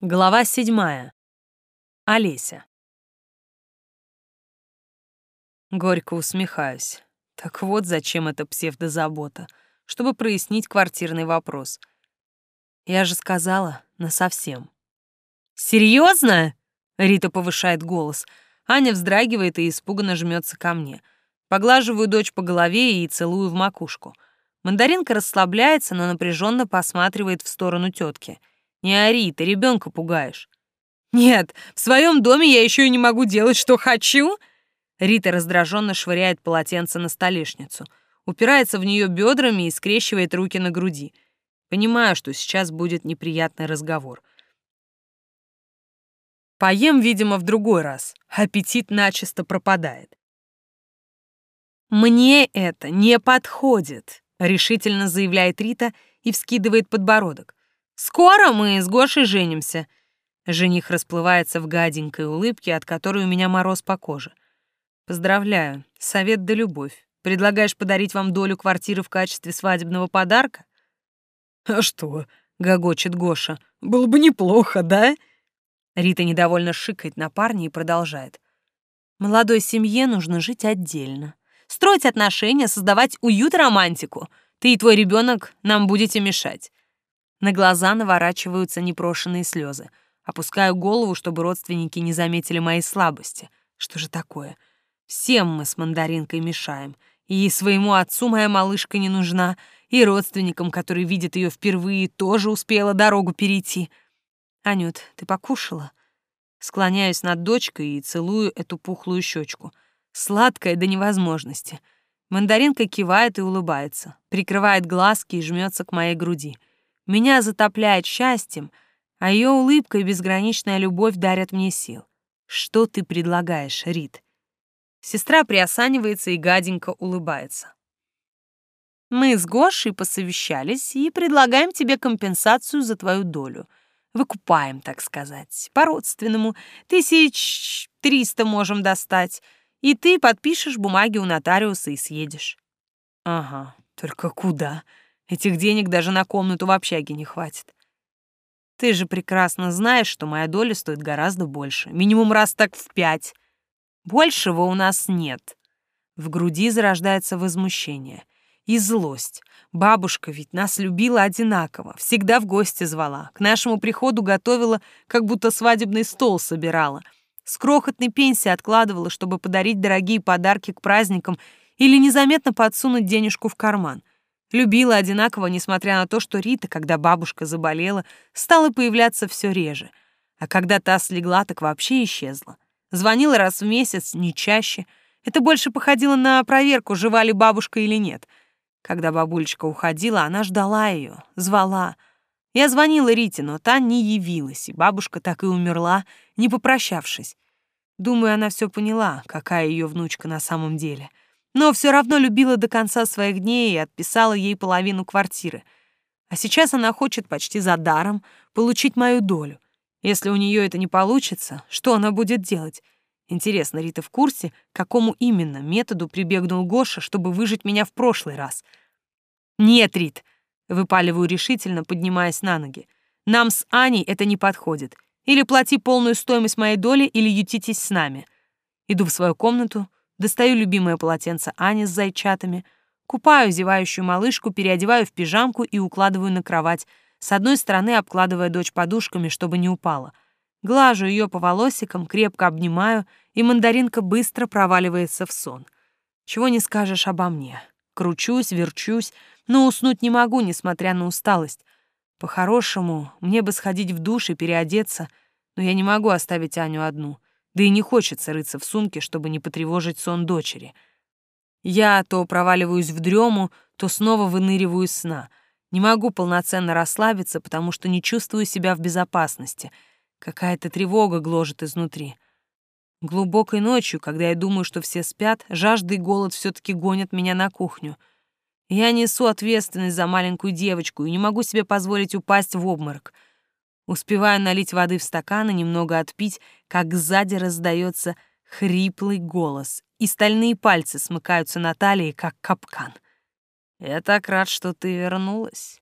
Глава седьмая. Олеся. Горько усмехаюсь. Так вот зачем эта псевдозабота, чтобы прояснить квартирный вопрос. Я же сказала, насовсем. Серьезно? Рита повышает голос. Аня вздрагивает и испуганно жмется ко мне. Поглаживаю дочь по голове и целую в макушку. Мандаринка расслабляется, но напряженно посматривает в сторону тетки — не ори, ты ребенка пугаешь. Нет, в своем доме я еще и не могу делать, что хочу. Рита раздраженно швыряет полотенце на столешницу, упирается в нее бедрами и скрещивает руки на груди. Понимаю, что сейчас будет неприятный разговор. Поем, видимо, в другой раз. Аппетит начисто пропадает. «Мне это не подходит», — решительно заявляет Рита и вскидывает подбородок. Скоро мы с Гошей женимся. Жених расплывается в гаденькой улыбке, от которой у меня мороз по коже. Поздравляю, совет да любовь. Предлагаешь подарить вам долю квартиры в качестве свадебного подарка? А что? гогочет Гоша. Было бы неплохо, да? Рита недовольно шикает на парня и продолжает. Молодой семье нужно жить отдельно. Строить отношения, создавать уют и романтику. Ты и твой ребенок нам будете мешать. На глаза наворачиваются непрошенные слезы. Опускаю голову, чтобы родственники не заметили моей слабости. Что же такое? Всем мы с мандаринкой мешаем. И своему отцу моя малышка не нужна, и родственникам, которые видят ее впервые, тоже успела дорогу перейти. Анют, ты покушала? Склоняюсь над дочкой и целую эту пухлую щечку. Сладкая до невозможности. Мандаринка кивает и улыбается, прикрывает глазки и жмется к моей груди. Меня затопляет счастьем, а ее улыбка и безграничная любовь дарят мне сил. Что ты предлагаешь, Рит? Сестра приосанивается и гаденько улыбается. Мы с Гошей посовещались и предлагаем тебе компенсацию за твою долю. Выкупаем, так сказать, по-родственному. Тысяч триста можем достать, и ты подпишешь бумаги у нотариуса и съедешь. Ага, только куда? Этих денег даже на комнату в общаге не хватит. Ты же прекрасно знаешь, что моя доля стоит гораздо больше. Минимум раз так в пять. Большего у нас нет. В груди зарождается возмущение и злость. Бабушка ведь нас любила одинаково, всегда в гости звала, к нашему приходу готовила, как будто свадебный стол собирала. С крохотной пенсии откладывала, чтобы подарить дорогие подарки к праздникам или незаметно подсунуть денежку в карман. Любила одинаково, несмотря на то, что Рита, когда бабушка заболела, стала появляться все реже. А когда та слегла, так вообще исчезла. Звонила раз в месяц, не чаще. Это больше походило на проверку, жива ли бабушка или нет. Когда бабулечка уходила, она ждала ее, звала. Я звонила Рите, но та не явилась, и бабушка так и умерла, не попрощавшись. Думаю, она все поняла, какая ее внучка на самом деле — но все равно любила до конца своих дней и отписала ей половину квартиры. А сейчас она хочет почти за даром получить мою долю. Если у нее это не получится, что она будет делать? Интересно, Рита в курсе, к какому именно методу прибегнул Гоша, чтобы выжить меня в прошлый раз? Нет, Рит, выпаливаю решительно, поднимаясь на ноги. Нам с Аней это не подходит. Или плати полную стоимость моей доли, или ютитесь с нами. Иду в свою комнату, Достаю любимое полотенце Ани с зайчатами, купаю зевающую малышку, переодеваю в пижамку и укладываю на кровать, с одной стороны обкладывая дочь подушками, чтобы не упала. Глажу ее по волосикам, крепко обнимаю, и мандаринка быстро проваливается в сон. Чего не скажешь обо мне. Кручусь, верчусь, но уснуть не могу, несмотря на усталость. По-хорошему, мне бы сходить в душ и переодеться, но я не могу оставить Аню одну — да и не хочется рыться в сумке, чтобы не потревожить сон дочери. Я то проваливаюсь в дрему, то снова выныриваю из сна. Не могу полноценно расслабиться, потому что не чувствую себя в безопасности. Какая-то тревога гложет изнутри. Глубокой ночью, когда я думаю, что все спят, жажда и голод все таки гонят меня на кухню. Я несу ответственность за маленькую девочку и не могу себе позволить упасть в обморок — Успеваю налить воды в стакан и немного отпить, как сзади раздается хриплый голос, и стальные пальцы смыкаются на талии, как капкан. «Я так рад, что ты вернулась».